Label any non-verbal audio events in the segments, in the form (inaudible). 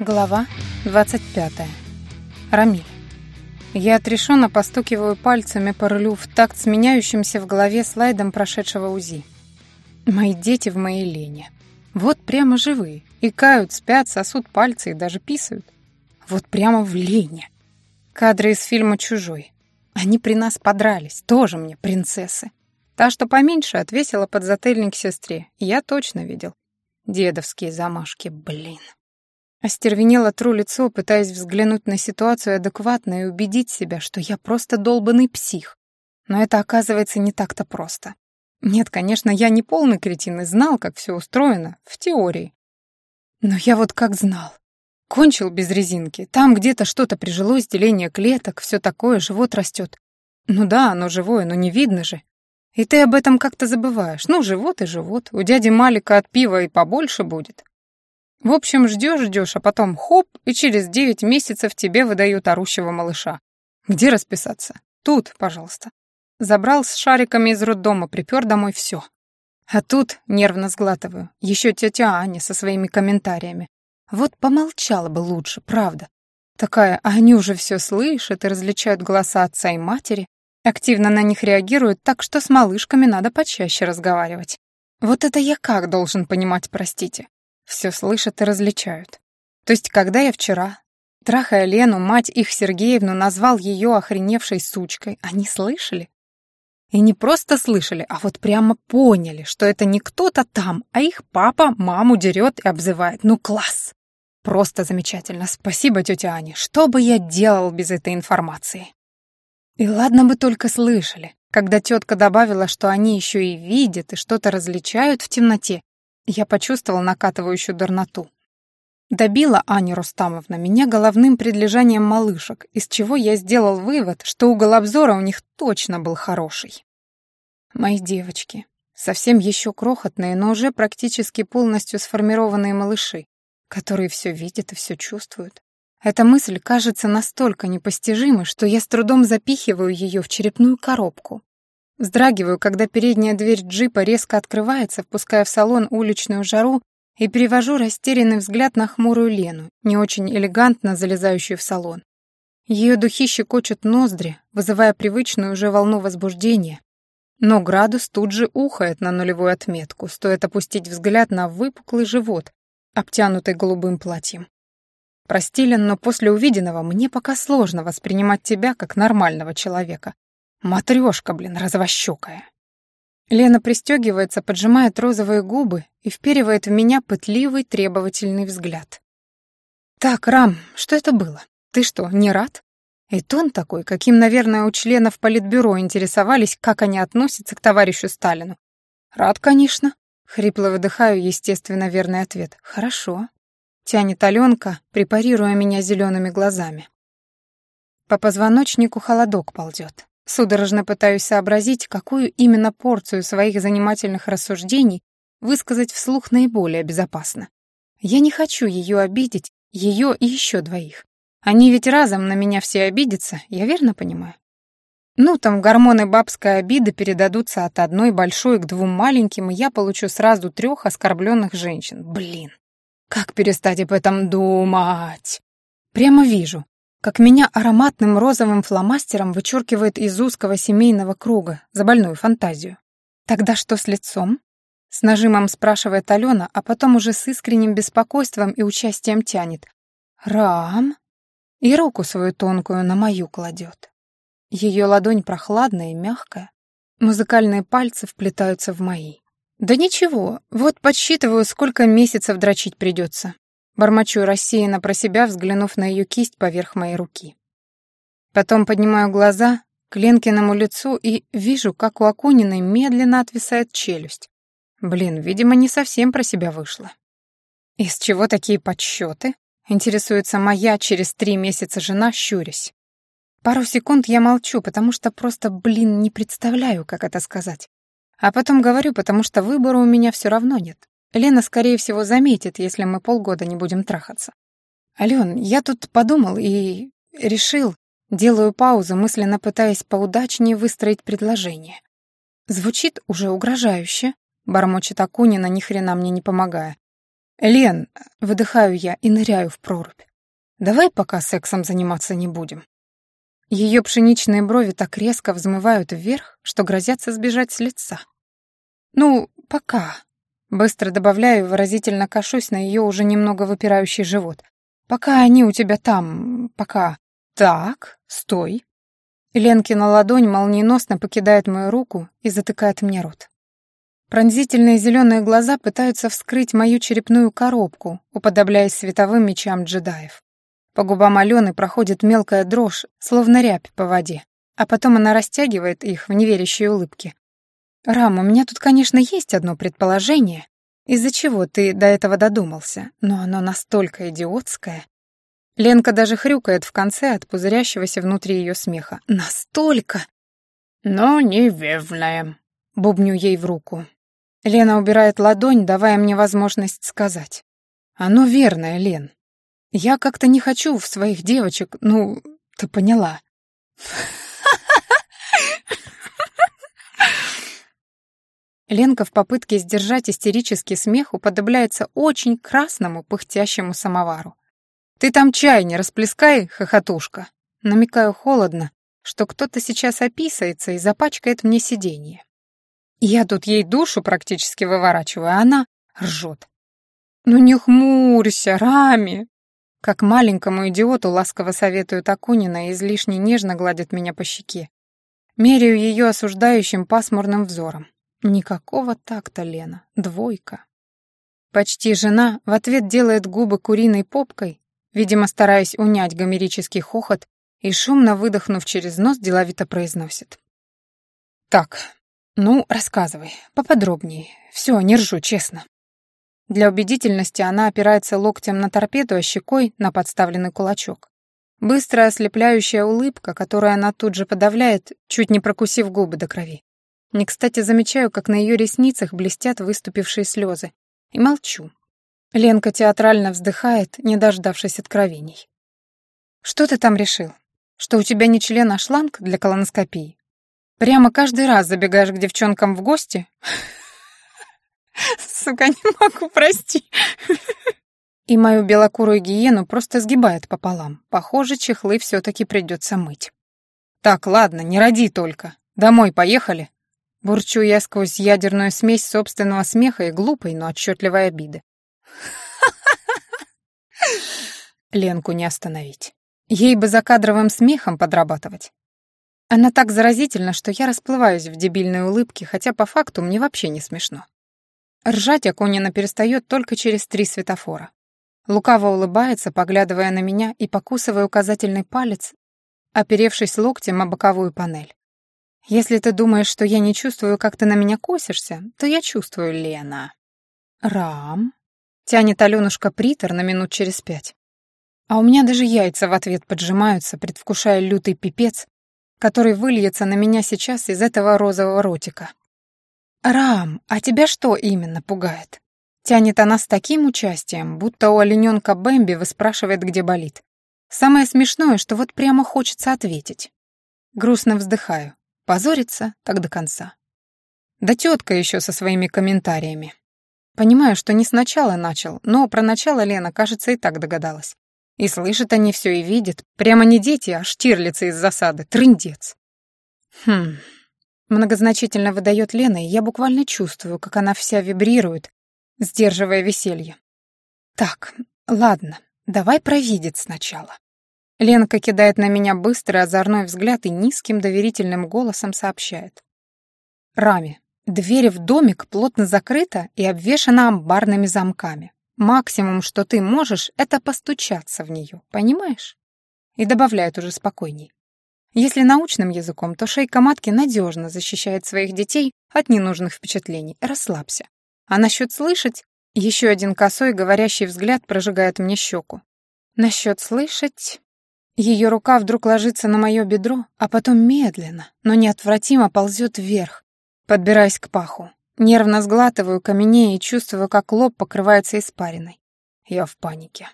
Глава 25. Рамиль. Я отрешенно постукиваю пальцами по рулю в такт с меняющимся в голове слайдом прошедшего УЗИ. Мои дети в моей лени. Вот прямо живые. Икают, спят, сосут пальцы и даже писают. Вот прямо в лени. Кадры из фильма «Чужой». Они при нас подрались, тоже мне принцессы. Та, что поменьше, отвесила подзатыльник сестре. Я точно видел. Дедовские замашки, блин. Остервенело тру лицо, пытаясь взглянуть на ситуацию адекватно и убедить себя, что я просто долбанный псих. Но это оказывается не так-то просто. Нет, конечно, я не полный кретин и знал, как все устроено, в теории. Но я вот как знал. Кончил без резинки. Там где-то что-то прижилось, деление клеток, все такое, живот растет. Ну да, оно живое, но не видно же. И ты об этом как-то забываешь. Ну, живот и живот. У дяди Малика от пива и побольше будет. В общем, ждешь-ждешь, а потом хоп, и через девять месяцев тебе выдают орущего малыша. Где расписаться? Тут, пожалуйста. Забрал с шариками из роддома, припер домой все. А тут нервно сглатываю. Еще тетя Аня со своими комментариями. Вот помолчала бы лучше, правда. Такая, а они уже все слышат и различают голоса отца и матери, активно на них реагируют, так что с малышками надо почаще разговаривать. Вот это я как должен понимать, простите? Все слышат и различают. То есть, когда я вчера, трахая Лену, мать их Сергеевну, назвал ее охреневшей сучкой, они слышали? И не просто слышали, а вот прямо поняли, что это не кто-то там, а их папа маму дерет и обзывает. Ну класс! Просто замечательно. Спасибо, тетя Аня. Что бы я делал без этой информации? И ладно бы только слышали. Когда тетка добавила, что они еще и видят и что-то различают в темноте, я почувствовал накатывающую дурноту. Добила Аня Рустамовна меня головным предлежанием малышек, из чего я сделал вывод, что угол обзора у них точно был хороший. Мои девочки, совсем еще крохотные, но уже практически полностью сформированные малыши, которые все видят и все чувствуют. Эта мысль кажется настолько непостижимой, что я с трудом запихиваю ее в черепную коробку, Вздрагиваю, когда передняя дверь джипа резко открывается, впуская в салон уличную жару, и перевожу растерянный взгляд на хмурую Лену, не очень элегантно залезающую в салон. Ее духи щекочут ноздри, вызывая привычную уже волну возбуждения. Но градус тут же ухает на нулевую отметку, стоит опустить взгляд на выпуклый живот, обтянутый голубым платьем. Прости, Лен, но после увиденного мне пока сложно воспринимать тебя как нормального человека. Матрёшка, блин, развощёкая. Лена пристёгивается, поджимает розовые губы и вперивает в меня пытливый, требовательный взгляд. «Так, Рам, что это было? Ты что, не рад?» И тон такой, каким, наверное, у членов Политбюро интересовались, как они относятся к товарищу Сталину. «Рад, конечно», — хрипло выдыхаю, естественно, верный ответ. «Хорошо», — тянет Аленка, препарируя меня зелеными глазами. По позвоночнику холодок ползет. Судорожно пытаюсь сообразить, какую именно порцию своих занимательных рассуждений высказать вслух наиболее безопасно. Я не хочу ее обидеть, ее и еще двоих. Они ведь разом на меня все обидятся, я верно понимаю? Ну, там гормоны бабской обиды передадутся от одной большой к двум маленьким, и я получу сразу трех оскорбленных женщин. Блин, как перестать об этом думать? Прямо вижу, как меня ароматным розовым фломастером вычеркивает из узкого семейного круга за больную фантазию. Тогда что с лицом? С нажимом спрашивает Алена, а потом уже с искренним беспокойством и участием тянет. «Рам?» И руку свою тонкую на мою кладет. Ее ладонь прохладная и мягкая. Музыкальные пальцы вплетаются в мои. «Да ничего, вот подсчитываю, сколько месяцев дрочить придется. Бормочу рассеянно про себя, взглянув на ее кисть поверх моей руки. Потом поднимаю глаза к Ленкиному лицу и вижу, как у Акуниной медленно отвисает челюсть. Блин, видимо, не совсем про себя вышла. «Из чего такие подсчеты?» — интересуется моя через три месяца жена, щурясь. Пару секунд я молчу, потому что просто, блин, не представляю, как это сказать. А потом говорю, потому что выбора у меня все равно нет. Лена, скорее всего, заметит, если мы полгода не будем трахаться. Ален, я тут подумал и решил, делаю паузу, мысленно пытаясь поудачнее выстроить предложение. Звучит уже угрожающе, бормочет Акунина, ни хрена мне не помогая. «Лен», — выдыхаю я и ныряю в прорубь. «Давай пока сексом заниматься не будем». Ее пшеничные брови так резко взмывают вверх, что грозятся сбежать с лица. «Ну, пока». Быстро добавляю, выразительно кашусь на ее уже немного выпирающий живот. «Пока они у тебя там... пока...» «Так, стой». Ленкина ладонь молниеносно покидает мою руку и затыкает мне рот. Пронзительные зеленые глаза пытаются вскрыть мою черепную коробку, уподобляясь световым мечам джедаев. По губам Алены проходит мелкая дрожь, словно рябь по воде, а потом она растягивает их в неверящей улыбке. «Рам, у меня тут, конечно, есть одно предположение, из-за чего ты до этого додумался, но оно настолько идиотское». Ленка даже хрюкает в конце от пузырящегося внутри ее смеха. «Настолько!» «Но невевная», — бубню ей в руку. Лена убирает ладонь, давая мне возможность сказать. «Оно верное, Лен. Я как-то не хочу в своих девочек, ну, ты поняла». Ленка в попытке сдержать истерический смех уподобляется очень красному пыхтящему самовару. «Ты там чай не расплескай, хохотушка!» Намекаю холодно, что кто-то сейчас описается и запачкает мне сиденье. Я тут ей душу практически выворачиваю, а она ржет. «Ну не хмурься, Рами!» Как маленькому идиоту ласково советует Акунина и излишне нежно гладит меня по щеке. Меряю ее осуждающим пасмурным взором. Никакого такта, Лена. Двойка. Почти жена в ответ делает губы куриной попкой, видимо, стараясь унять гомерический хохот, и, шумно выдохнув через нос, деловито произносит. «Так, «Ну, рассказывай, поподробнее. Все, не ржу, честно». Для убедительности она опирается локтем на торпеду, а щекой на подставленный кулачок. Быстрая ослепляющая улыбка, которую она тут же подавляет, чуть не прокусив губы до крови. Не кстати замечаю, как на ее ресницах блестят выступившие слезы. И молчу. Ленка театрально вздыхает, не дождавшись откровений. «Что ты там решил? Что у тебя не член, а шланг для колоноскопии? Прямо каждый раз забегаешь к девчонкам в гости? (laughs) Сука, не могу, прости. И мою белокурую гиену просто сгибает пополам. Похоже, чехлы все-таки придется мыть. Так, ладно, не роди только. Домой поехали. Бурчу я сквозь ядерную смесь собственного смеха и глупой, но отчетливой обиды. Ленку не остановить. Ей бы за кадровым смехом подрабатывать. Она так заразительна, что я расплываюсь в дебильной улыбке, хотя по факту мне вообще не смешно. Ржать Акунина перестает только через три светофора. Лукаво улыбается, поглядывая на меня и покусывая указательный палец, оперевшись локтем о боковую панель. «Если ты думаешь, что я не чувствую, как ты на меня косишься, то я чувствую, Лена». «Рам?» — тянет Алёнушка притор на минут через пять. А у меня даже яйца в ответ поджимаются, предвкушая лютый пипец, который выльется на меня сейчас из этого розового ротика. «Рам, а тебя что именно пугает?» Тянет она с таким участием, будто у олененка Бэмби выспрашивает, где болит. Самое смешное, что вот прямо хочется ответить. Грустно вздыхаю. Позориться так до конца. Да тетка еще со своими комментариями. Понимаю, что не сначала начал, но про начало Лена, кажется, и так догадалась. И слышат они все и видят. Прямо не дети, а штирлицы из засады. Трындец. Хм. Многозначительно выдает Лена, и я буквально чувствую, как она вся вибрирует, сдерживая веселье. Так, ладно, давай провидеть сначала. Ленка кидает на меня быстрый озорной взгляд и низким доверительным голосом сообщает. Рами, дверь в домик плотно закрыта и обвешана амбарными замками. Максимум, что ты можешь, это постучаться в нее, понимаешь? И добавляет уже спокойней. Если научным языком, то шейка матки надежно защищает своих детей от ненужных впечатлений. Расслабься. А насчет слышать, еще один косой говорящий взгляд прожигает мне щеку. Насчет слышать... Ее рука вдруг ложится на мое бедро, а потом медленно, но неотвратимо ползет вверх, подбираясь к паху. Нервно сглатываю каменее и чувствую, как лоб покрывается испариной. Я в панике.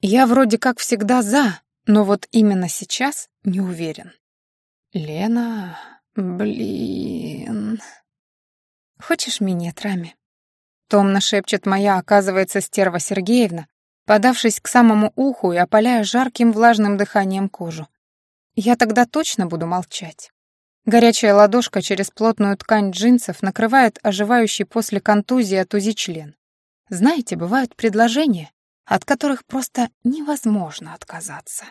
Я вроде как всегда за, но вот именно сейчас не уверен. Лена, блин. Хочешь минет, Рами? Томно шепчет моя, оказывается, стерва Сергеевна, подавшись к самому уху и опаляя жарким влажным дыханием кожу. Я тогда точно буду молчать. Горячая ладошка через плотную ткань джинсов накрывает оживающий после контузии от УЗИ член. Знаете, бывают предложения, от которых просто невозможно отказаться.